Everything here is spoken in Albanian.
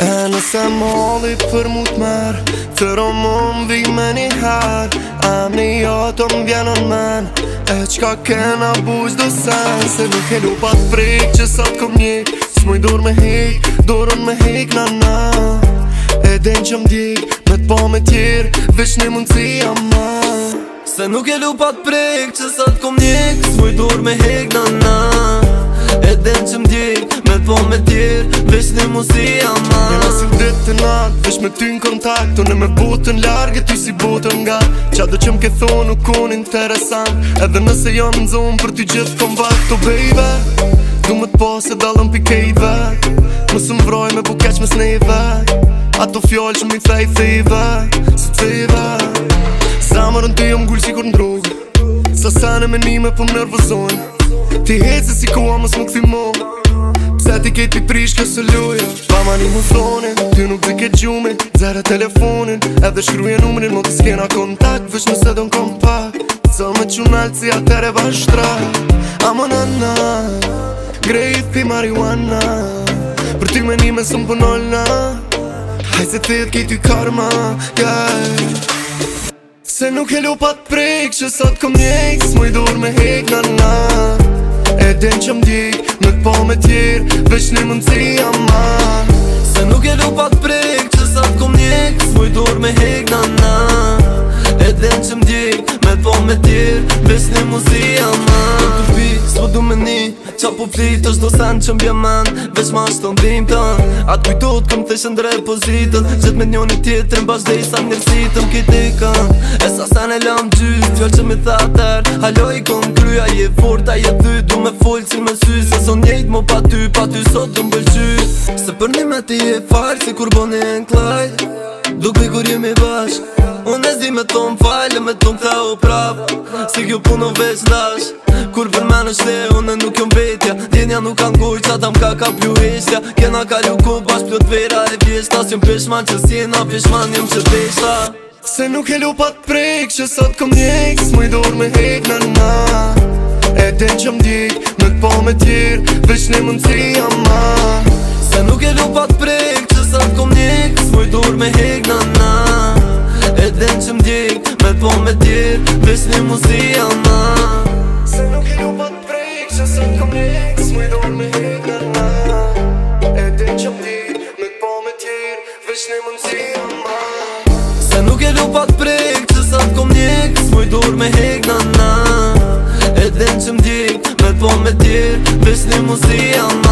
E nëse molli për mu të mërë Të romon vi me një herë A një jotë më vjenë në menë E qka kena buzë do sen Se nuk e lupa të që sa t'kom kom një Së mu me hikë, dorën me hikë në në E den që m'dik me të me tjerë Vesh një mundë më Se nuk e lupa të që sa t'kom kom një Së mu me hikë në në E den që m'dik me të me tjerë vesh në muzea ma Në nësim ditë të natë, vesh me ty në kontakt Unë me botën largë, ty si botën nga Qa do qëm ke thonë, nuk unë interesant Edhe nëse jam në zonë, për ty gjithë kom vakto, baby Du më t'po se dalën pi kejve Më së mbroj me bukeq me sneve Ato fjallë që mi thej thejve Së t'fejve Zamërën ty jom gullë si kur në drogë Sa sene me nime për po më nërvëzojnë Ti hecë si ku a më smukë Zeti ke ti prishka së luja Pama një mu thone, ty nuk dhe ke gjume Zera telefonin, edhe shkruje numrin Mo të s'kena kontakt, vësh nëse do n'kom pak Co me qunalë si atere bashtra Amo nana, grejt p'i marihuana Për ty me një me sëm pënolna Haj se thith ki ty karma, gaj Se nuk e lupat prik, që sot kom njek Smoj dur me hek nana din që m'dik Nuk po me tjerë Veç një mundësia ma Se nuk e lupa t'prik Që sa t'kom njek Smoj dur me hek na na E din që m'dik Me t'po me tjerë Veç një mundësia ma Nuk t'u pi, s'po du me një Qa po flit është do sen që mbja men Vesh ma është të ndim të Atë kujtot këm të shën dre pozitën Gjët me njën i tjetërën bashkë dhe i sa njërësitëm nërësitëm Kit kën E sa sen e lam dy Fjallë që mi tha tërë Halo i kon krya je fort A je dhyt Du me folë që me sy Se son njejt mo pa ty Pa ty sot të mbëllqy Se për një me ti e farë si kur boni e në klaj Duk me kur jemi bashkë Unë e zdi me tom falë Me tom tha u prapë Se kjo puno veç dashë kur për menë është të unë nuk jom vetja Dinja nuk kanë gojtë që ata m'ka ka pju heshtja Kena ka lju ku bashkë pjot vera e vjeshta Si jom pishman që si na pishman jom që vjeshta Se nuk e lu pa prejkë që sot këm njekë Së i dorë me hejtë në në na po E den që m'dik me në po me tjerë Vesh një mundë si ama Se nuk e lu pa prejkë që sot këm njekë Së i dorë me hejtë në në na E den që m'dik me në me tjerë Vesh në mundë si ama Se nuk e lupat sa t'kom njek, s'mu dor me hek në na E t'en që mdik, me t'pon me t'jir, vesh një mund si ama Se nuk e lupat prej, që sa t'kom njek, s'mu i dor me hek në na E t'en që mdik, me t'pon me t'jir, vesh një mund si ama